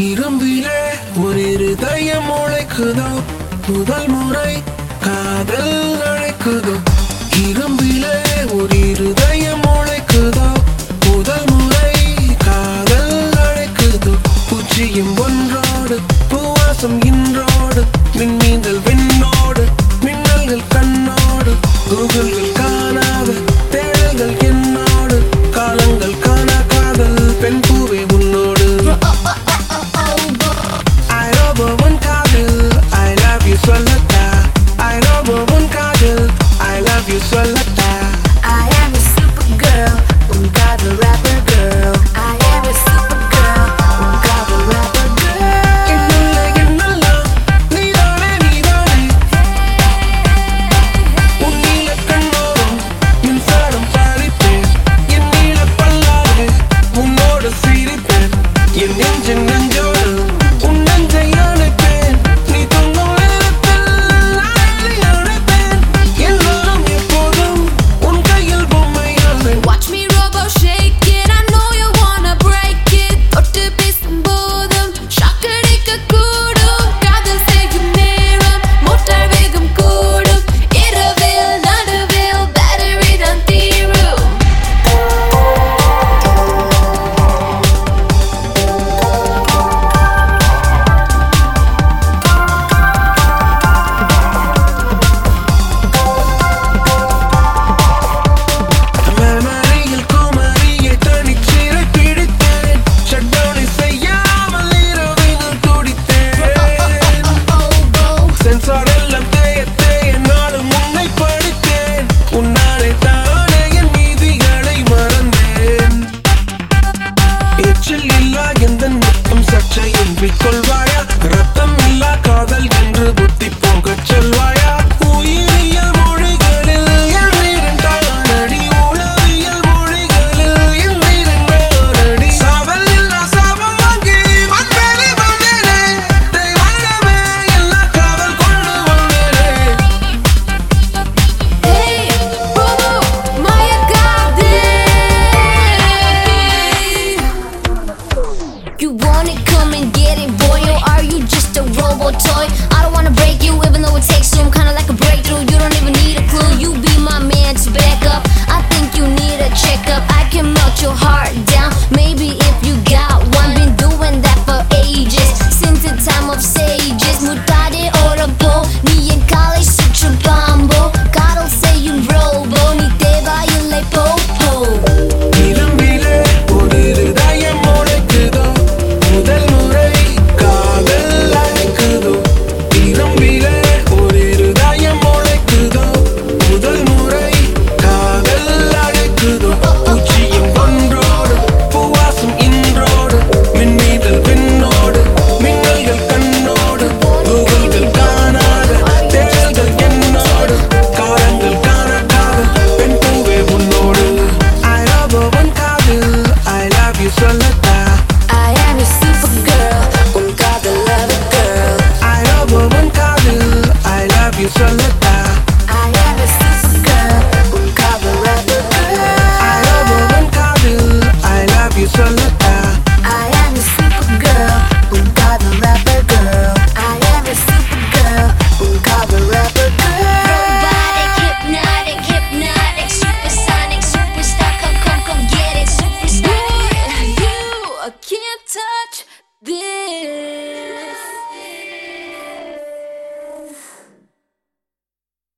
இரும்பிலே ஒரு இருதயம் உழைக்குதோ? முதல் முறை காதல் அழைக்குதோ? இரும்பிலே ஒரு Ini 难救 கூச்சல் இல்லா எந்த நட்பும் சர்ச்சையின்றி கொள்வ toy. I don't wanna break you, even though it takes so I'm kinda like a breakthrough. You don't even need a clue. You be my man to back up. I think you need a checkup. I can melt your heart down. Maybe if you got one, been doing that for ages. Since the time of sages, you I am supergirl, I love a girl I I love you